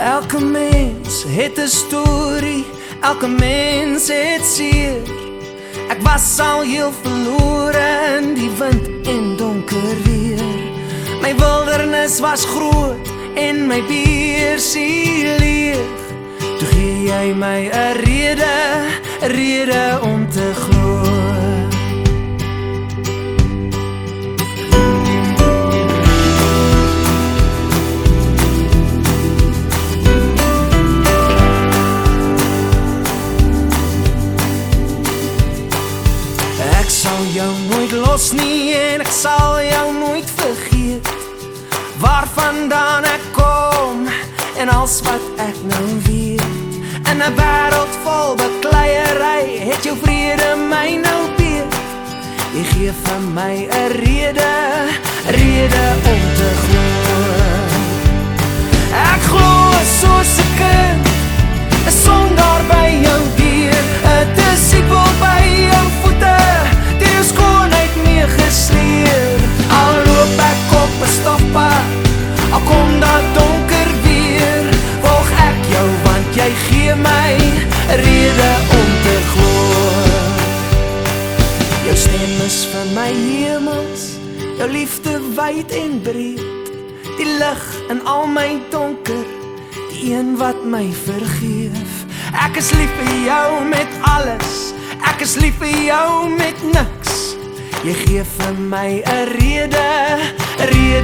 Elke mens het 'n storie, elke mens het seer. Ek was al heel verlore in die wind en donker weer. My wildernis was groot en my beersie leeg. Toe gee jy my 'n rede, 'n rede om te glo. Jou nooit los nie en ek sal jou nooit vergeet. Waarvandaan ek kom en als wat ek nou weet. In 'n wêreld vol bekleierery het jou vrede my nou beet Jy gee vir my 'n rede, rede om te glo rede om te glo. Jou stem is vir my hemels, jou liefde wyd en breed. Die lig in al my donker, die een wat my vergeef. Ek is lief vir jou met alles, ek is lief vir jou met niks. Jy gee vir my 'n rede, 'n rede.